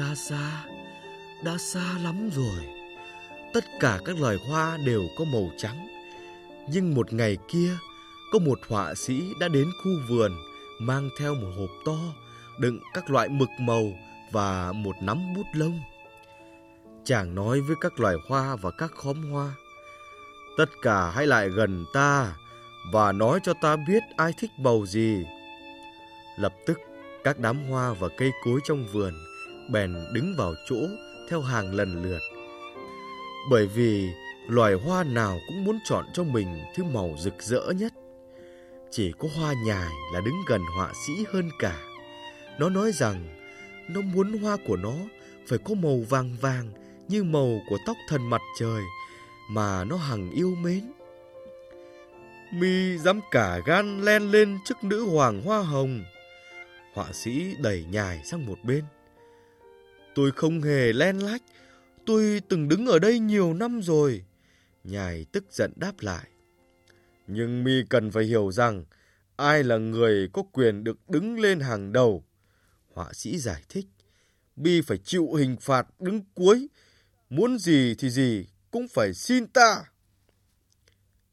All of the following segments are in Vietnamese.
xa xa, đã xa lắm rồi. Tất cả các loài hoa đều có màu trắng. Nhưng một ngày kia, có một họa sĩ đã đến khu vườn mang theo một hộp to đựng các loại mực màu và một nắm bút lông. Chàng nói với các loài hoa và các khóm hoa, tất cả hãy lại gần ta và nói cho ta biết ai thích màu gì. Lập tức, các đám hoa và cây cối trong vườn bèn đứng vào chỗ theo hàng lần lượt. Bởi vì loài hoa nào cũng muốn chọn cho mình thứ màu rực rỡ nhất. Chỉ có hoa nhài là đứng gần họa sĩ hơn cả. Nó nói rằng nó muốn hoa của nó phải có màu vàng vàng như màu của tóc thần mặt trời mà nó hằng yêu mến. Mi dám cả gan len lên trước nữ hoàng hoa hồng. Họa sĩ đẩy nhài sang một bên. Tôi không hề len lách, tôi từng đứng ở đây nhiều năm rồi. Nhài tức giận đáp lại. Nhưng mi cần phải hiểu rằng ai là người có quyền được đứng lên hàng đầu. Họa sĩ giải thích. Mi phải chịu hình phạt đứng cuối. Muốn gì thì gì cũng phải xin ta.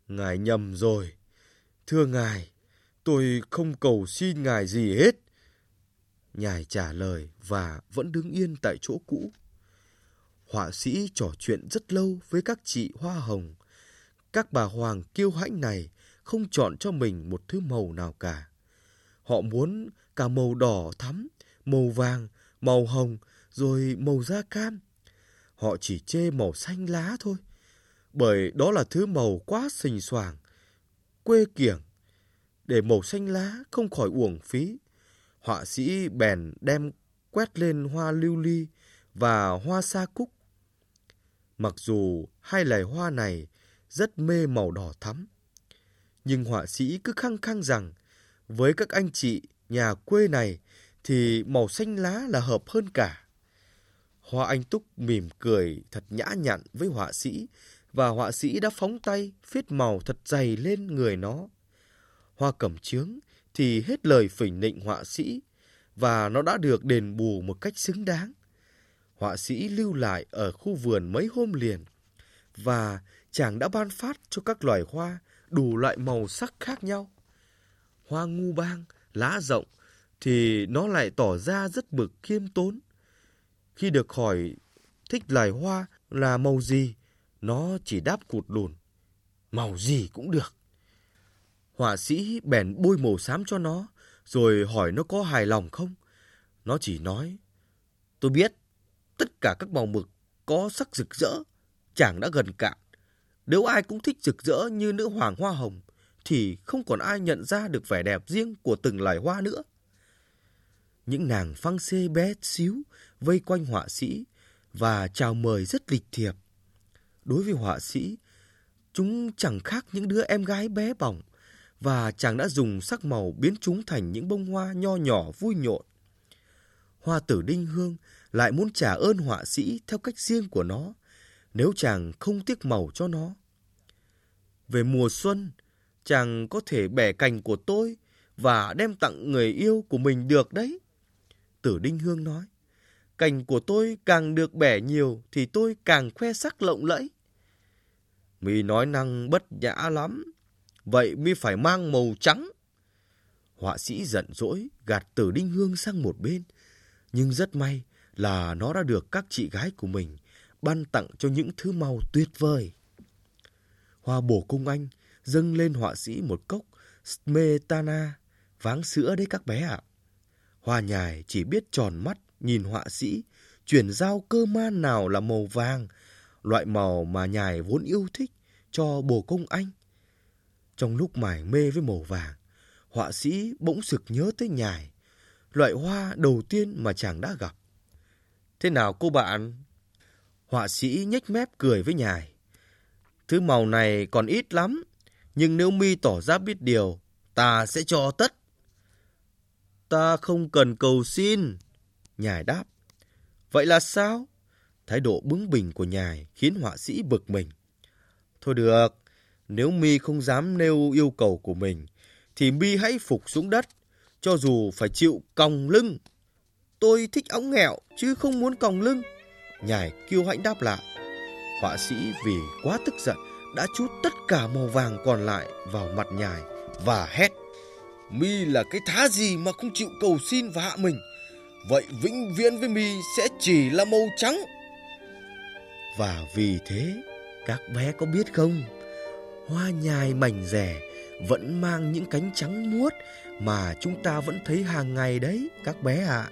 Ngài nhầm rồi. Thưa ngài, tôi không cầu xin ngài gì hết. Nhài trả lời và vẫn đứng yên tại chỗ cũ. Họa sĩ trò chuyện rất lâu với các chị hoa hồng. Các bà hoàng kiêu hãnh này không chọn cho mình một thứ màu nào cả. Họ muốn cả màu đỏ thắm, màu vàng, màu hồng, rồi màu da cam. Họ chỉ chê màu xanh lá thôi, bởi đó là thứ màu quá xình xoàng, quê kiểng. Để màu xanh lá không khỏi uổng phí, họa sĩ bèn đem quét lên hoa lưu ly và hoa sa cúc. Mặc dù hai loài hoa này rất mê màu đỏ thắm, nhưng họa sĩ cứ khăng khăng rằng với các anh chị nhà quê này thì màu xanh lá là hợp hơn cả. Hoa Anh Túc mỉm cười thật nhã nhặn với họa sĩ và họa sĩ đã phóng tay viết màu thật dày lên người nó. Hoa cẩm chướng thì hết lời phỉnh nịnh họa sĩ và nó đã được đền bù một cách xứng đáng. Họa sĩ lưu lại ở khu vườn mấy hôm liền và chàng đã ban phát cho các loài hoa đủ loại màu sắc khác nhau. Hoa ngu bang, lá rộng thì nó lại tỏ ra rất bực khiêm tốn. Khi được hỏi thích loài hoa là màu gì, nó chỉ đáp cụt lùn. Màu gì cũng được. Họa sĩ bèn bôi màu xám cho nó, rồi hỏi nó có hài lòng không. Nó chỉ nói, tôi biết, tất cả các màu mực có sắc rực rỡ, chàng đã gần cạn. Nếu ai cũng thích rực rỡ như nữ hoàng hoa hồng, thì không còn ai nhận ra được vẻ đẹp riêng của từng loài hoa nữa. Những nàng phăng xê bé xíu vây quanh họa sĩ và chào mời rất lịch thiệp. Đối với họa sĩ, chúng chẳng khác những đứa em gái bé bỏng và chàng đã dùng sắc màu biến chúng thành những bông hoa nho nhỏ vui nhộn. Hoa tử đinh hương lại muốn trả ơn họa sĩ theo cách riêng của nó, nếu chàng không tiếc màu cho nó. Về mùa xuân, chàng có thể bẻ cành của tôi và đem tặng người yêu của mình được đấy. Tử Đinh Hương nói, cành của tôi càng được bẻ nhiều thì tôi càng khoe sắc lộng lẫy. Mì nói năng bất nhã lắm, vậy mi phải mang màu trắng. Họa sĩ giận dỗi gạt Tử Đinh Hương sang một bên, nhưng rất may là nó đã được các chị gái của mình ban tặng cho những thứ màu tuyệt vời. Hoa bổ cung anh dâng lên họa sĩ một cốc Smetana, váng sữa đấy các bé ạ. Hoa nhài chỉ biết tròn mắt nhìn họa sĩ, chuyển giao cơ man nào là màu vàng, loại màu mà nhài vốn yêu thích cho bồ công anh. Trong lúc mải mê với màu vàng, họa sĩ bỗng sực nhớ tới nhài, loại hoa đầu tiên mà chàng đã gặp. Thế nào cô bạn? Họa sĩ nhếch mép cười với nhài. Thứ màu này còn ít lắm, nhưng nếu mi tỏ ra biết điều, ta sẽ cho tất. Ta không cần cầu xin. Nhài đáp. Vậy là sao? Thái độ bướng bỉnh của nhài khiến họa sĩ bực mình. Thôi được, nếu mi không dám nêu yêu cầu của mình, thì mi hãy phục xuống đất, cho dù phải chịu còng lưng. Tôi thích ống nghẹo chứ không muốn còng lưng. Nhài kiêu hãnh đáp lại. Họa sĩ vì quá tức giận đã chút tất cả màu vàng còn lại vào mặt nhài và hét. Mi là cái thá gì mà không chịu cầu xin và hạ mình. Vậy vĩnh viễn với mi sẽ chỉ là màu trắng. Và vì thế, các bé có biết không? Hoa nhài mảnh rẻ vẫn mang những cánh trắng muốt mà chúng ta vẫn thấy hàng ngày đấy, các bé ạ. À.